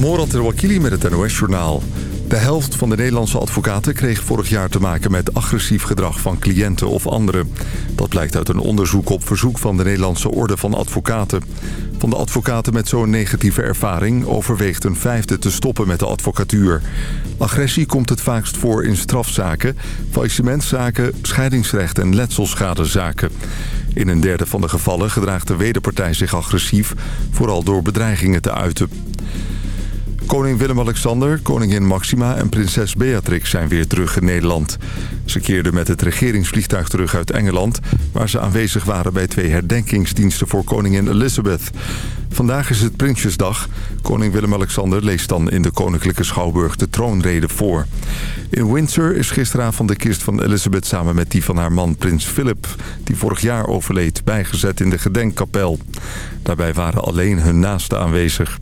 Morat Wakili met het NOS-journaal. De helft van de Nederlandse advocaten kreeg vorig jaar te maken met agressief gedrag van cliënten of anderen. Dat blijkt uit een onderzoek op verzoek van de Nederlandse Orde van Advocaten. Van de advocaten met zo'n negatieve ervaring overweegt een vijfde te stoppen met de advocatuur. Agressie komt het vaakst voor in strafzaken, faillissementszaken, scheidingsrecht en letselschadezaken. In een derde van de gevallen gedraagt de wederpartij zich agressief, vooral door bedreigingen te uiten. Koning Willem-Alexander, koningin Maxima en prinses Beatrix zijn weer terug in Nederland. Ze keerden met het regeringsvliegtuig terug uit Engeland... waar ze aanwezig waren bij twee herdenkingsdiensten voor koningin Elizabeth. Vandaag is het Prinsjesdag. Koning Willem-Alexander leest dan in de Koninklijke Schouwburg de troonrede voor. In Windsor is gisteravond de kist van Elizabeth samen met die van haar man prins Philip... die vorig jaar overleed, bijgezet in de gedenkkapel. Daarbij waren alleen hun naasten aanwezig.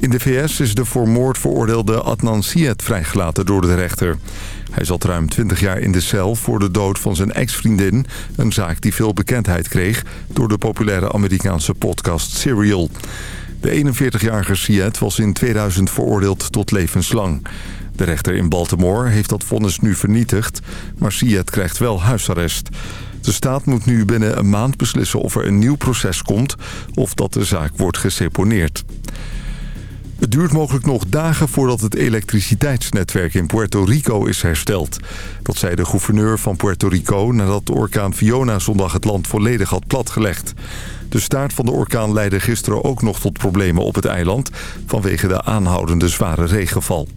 In de VS is de voor moord veroordeelde Adnan Syed vrijgelaten door de rechter. Hij zat ruim 20 jaar in de cel voor de dood van zijn ex-vriendin. Een zaak die veel bekendheid kreeg door de populaire Amerikaanse podcast Serial. De 41-jarige Syed was in 2000 veroordeeld tot levenslang. De rechter in Baltimore heeft dat vonnis nu vernietigd, maar Syed krijgt wel huisarrest. De staat moet nu binnen een maand beslissen of er een nieuw proces komt of dat de zaak wordt geseponeerd. Het duurt mogelijk nog dagen voordat het elektriciteitsnetwerk in Puerto Rico is hersteld. Dat zei de gouverneur van Puerto Rico nadat de orkaan Fiona zondag het land volledig had platgelegd. De staart van de orkaan leidde gisteren ook nog tot problemen op het eiland vanwege de aanhoudende zware regenval.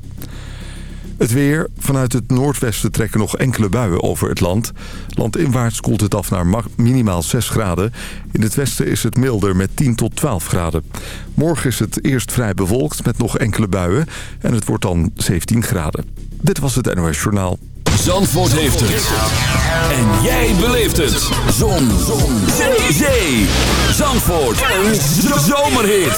Het weer. Vanuit het noordwesten trekken nog enkele buien over het land. Landinwaarts koelt het af naar minimaal 6 graden. In het westen is het milder met 10 tot 12 graden. Morgen is het eerst vrij bewolkt met nog enkele buien. En het wordt dan 17 graden. Dit was het NOS Journaal. Zandvoort heeft het. En jij beleeft het. Zon. Zon. Zee. Zee. Zandvoort. Een zomerhit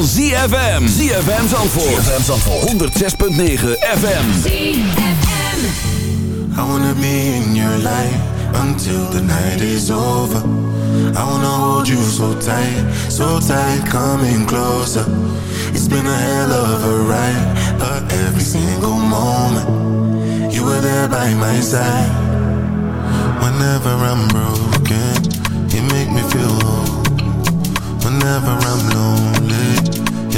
Van ZFM. ZFM Zandvoort. ZFM Zandvoort. 106.9 FM. ZFM. I wanna be in your life until the night is over. I wanna hold you so tight, so tight, coming closer. It's been a hell of a ride, but every single moment you were there by my side. Whenever I'm broken, you make me feel whole. Whenever I'm lonely,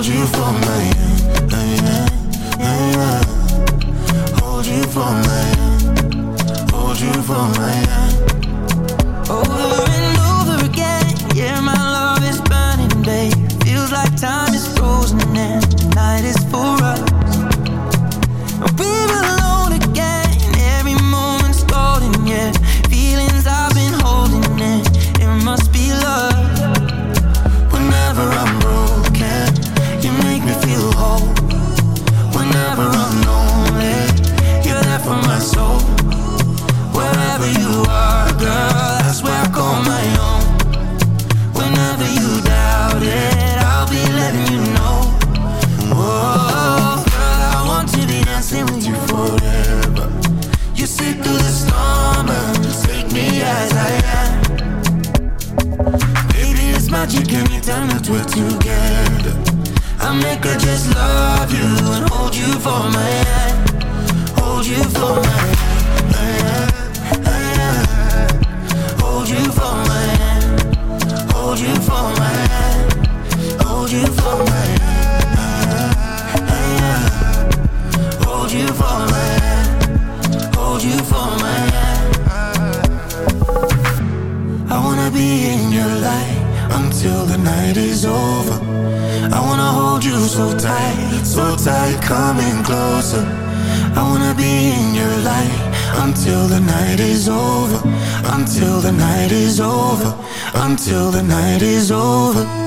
Hold you for hand. Yeah, yeah, yeah. Hold you for my hand. Hold you for my hand. Over and over again, yeah, my love is burning, babe. Feels like time is frozen and the night is for us. Anytime that we're together. I make her just love you and hold you for my hand. Hold you for my hand. Hold you for my hand. Hold you for my hand. Hold you for my hand. Hold you for my hand. Hold you for my hand. I wanna be in your light until the night is over. I wanna hold you so tight, so tight, coming closer. I wanna be in your light until the night is over. Until the night is over. Until the night is over.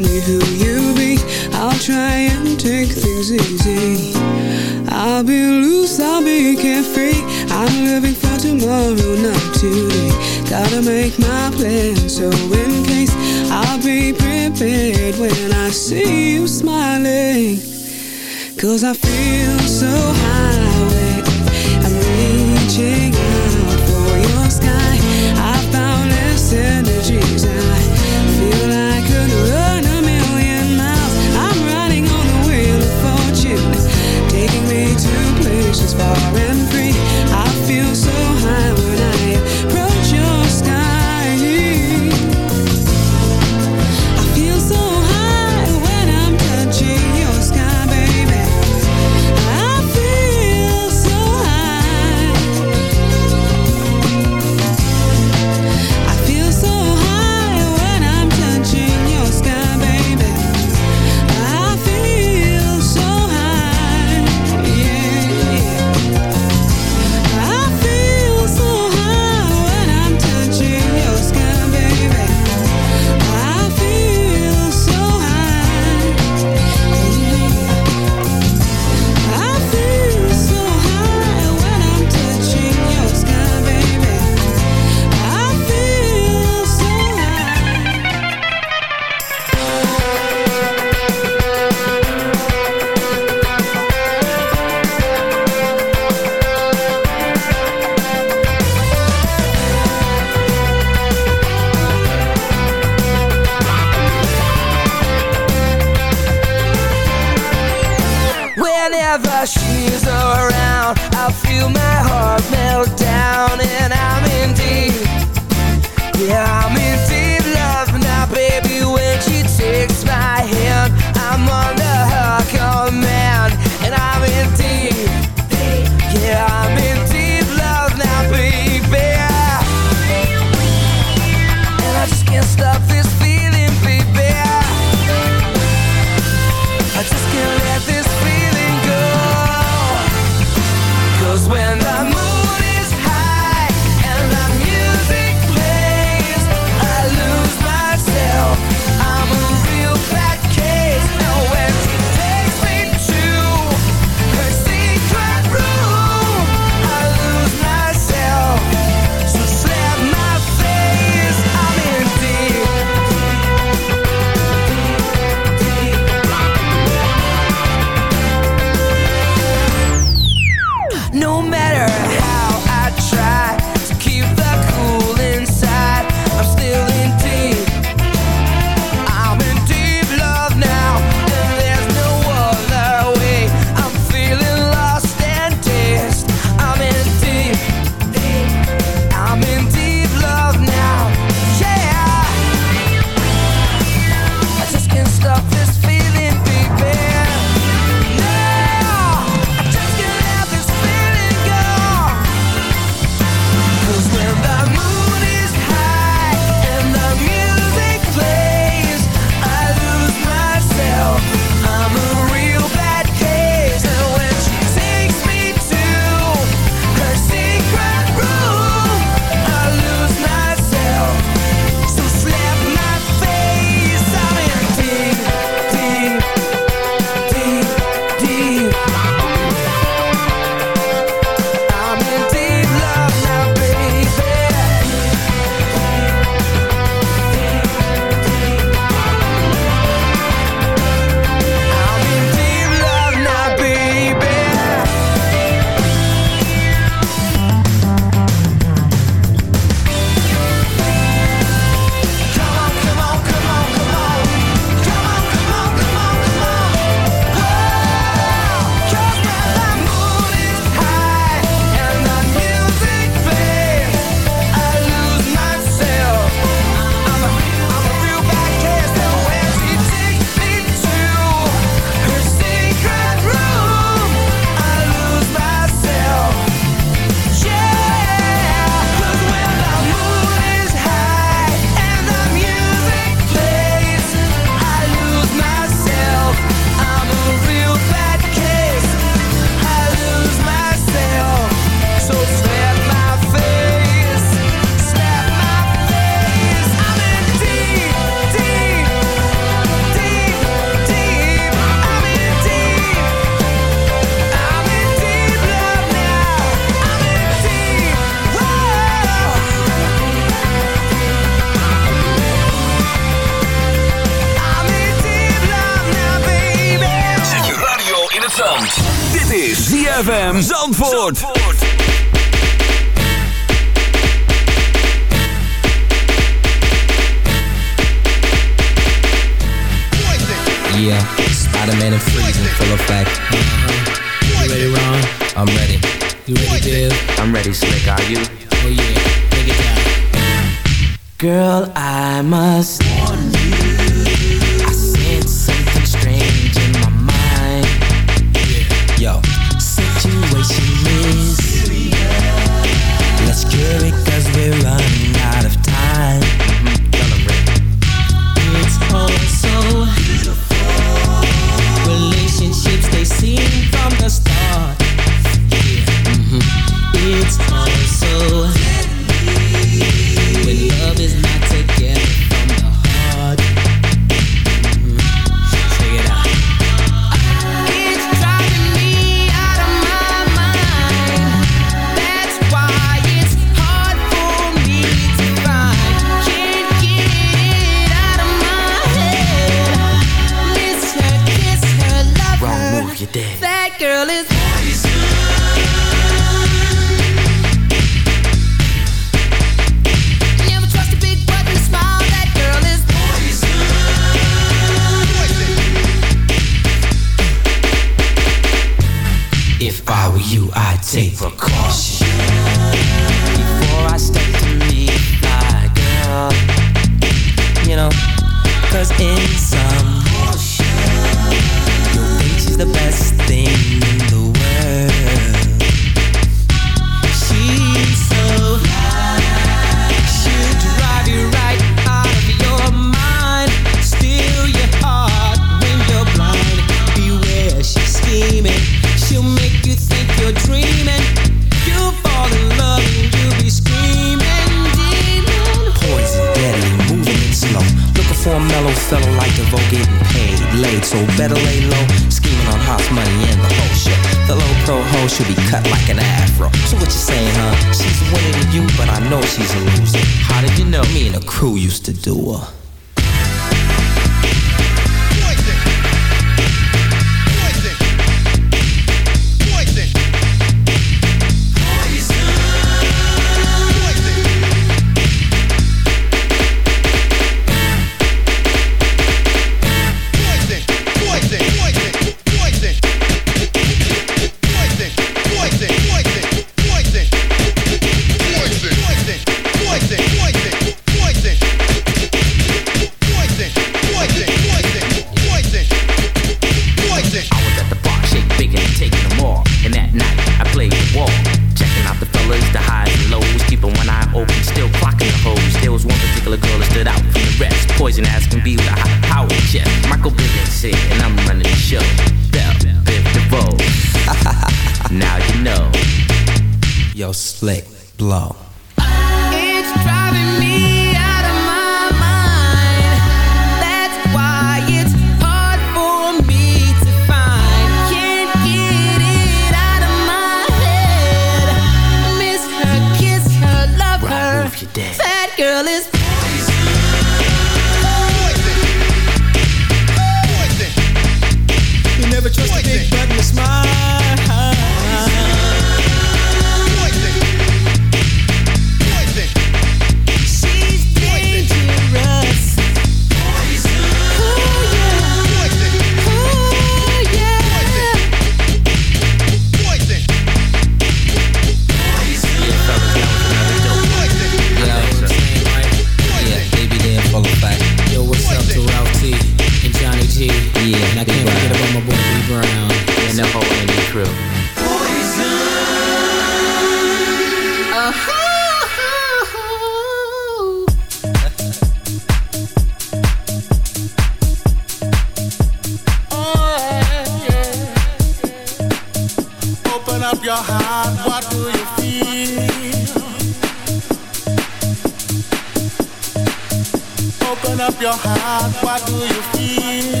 Heart, what do you feel?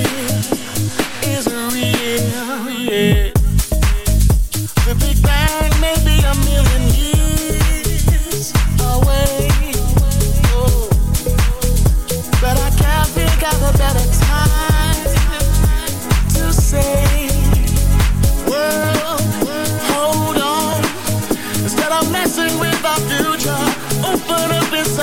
Open up your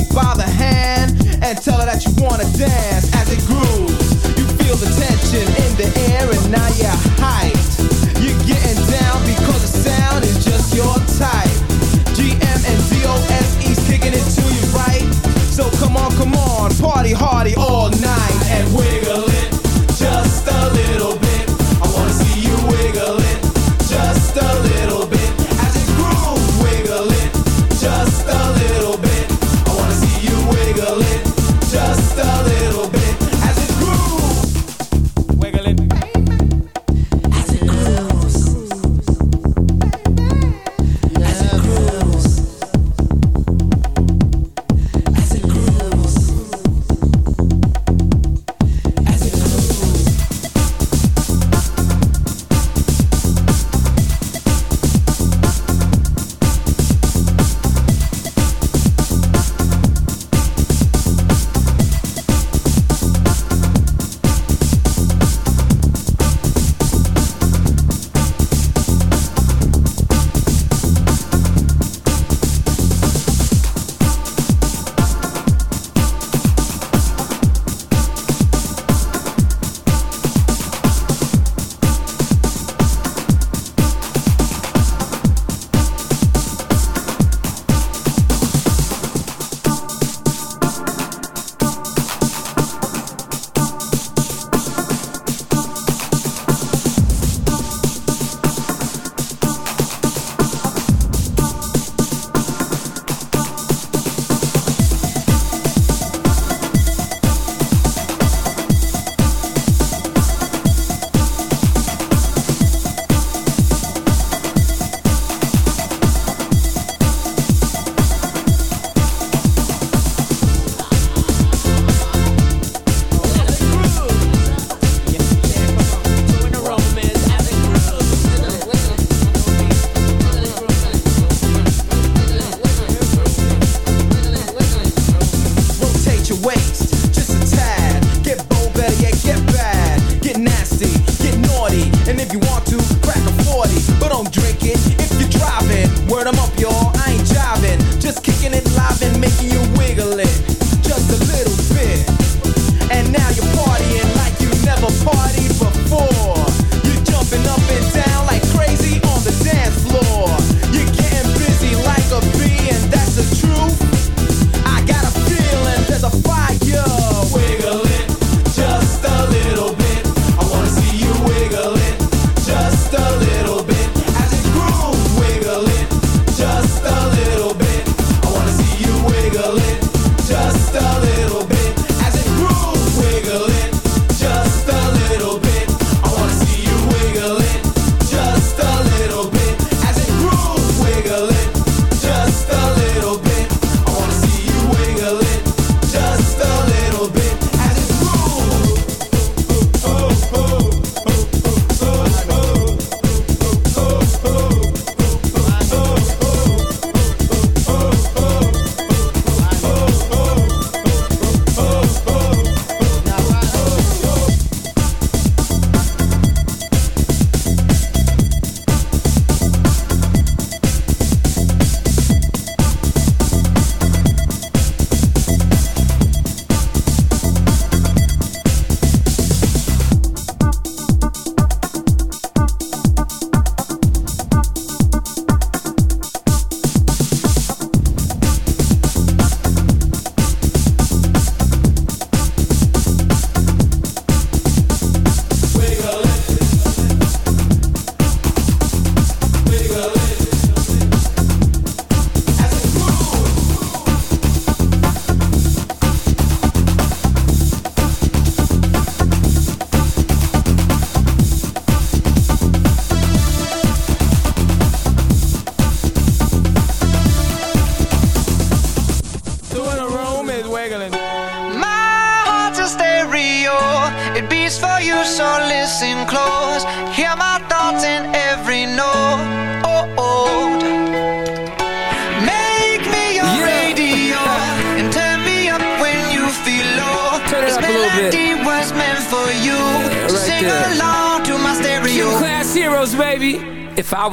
By the hand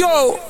Go.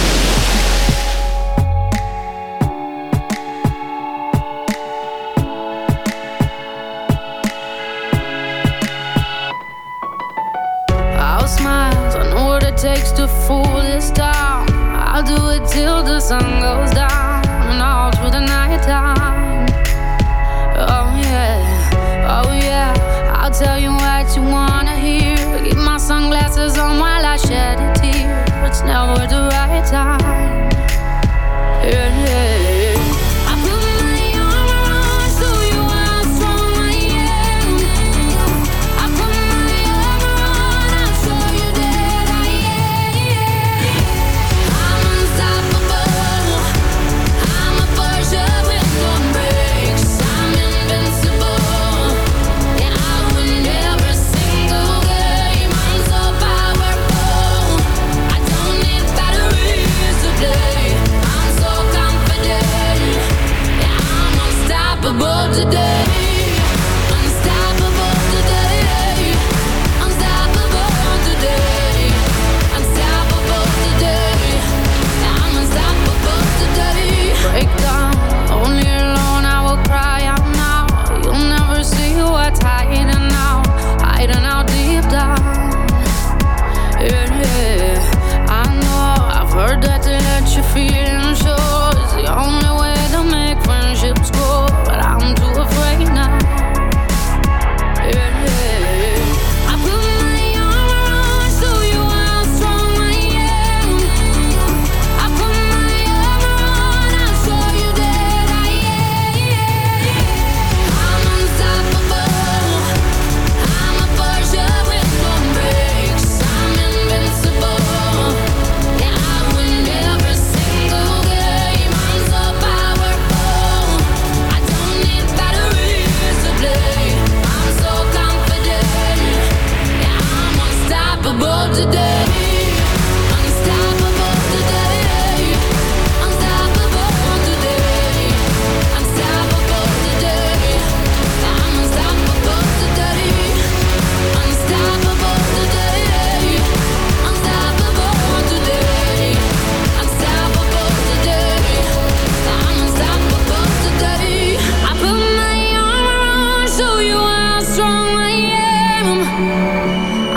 you how strong I am.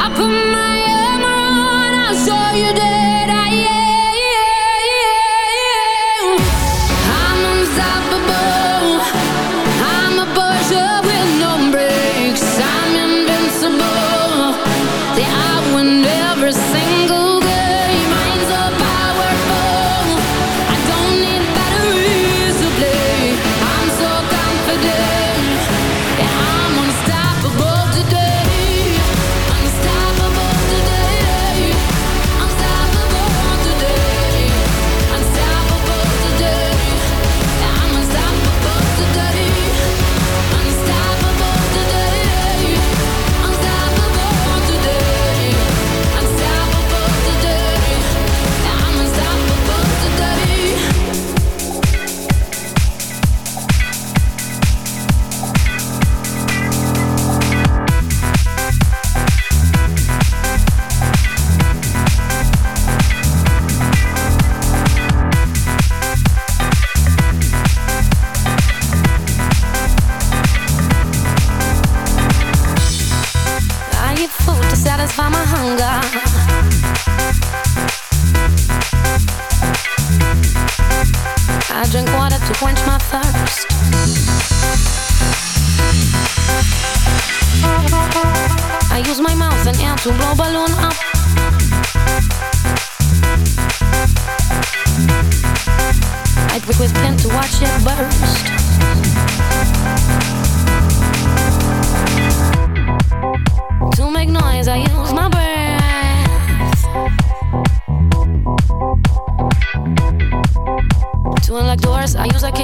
I put my I was like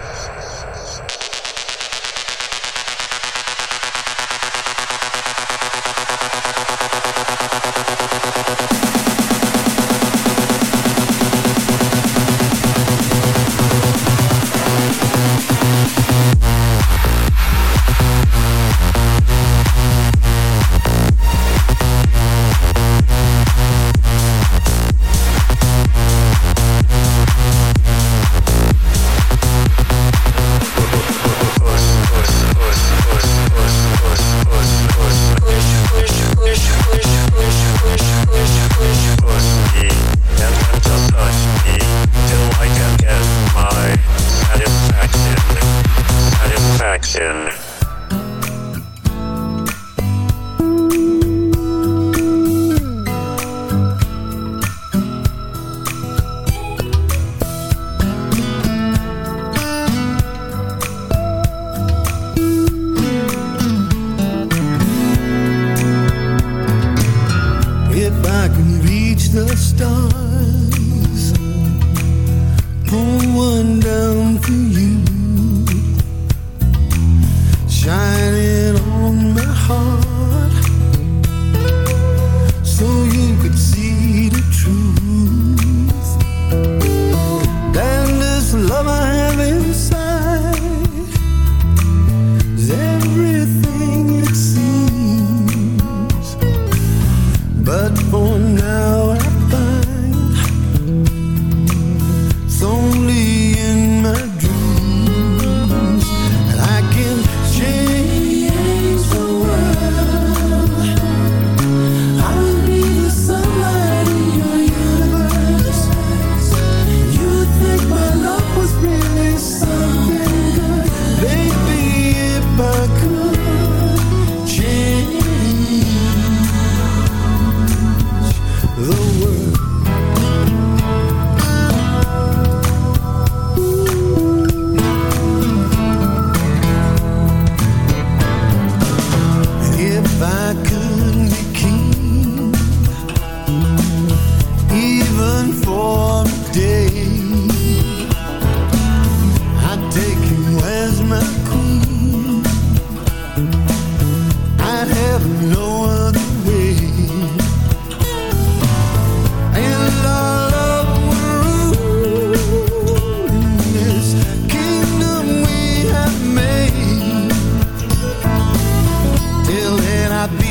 not be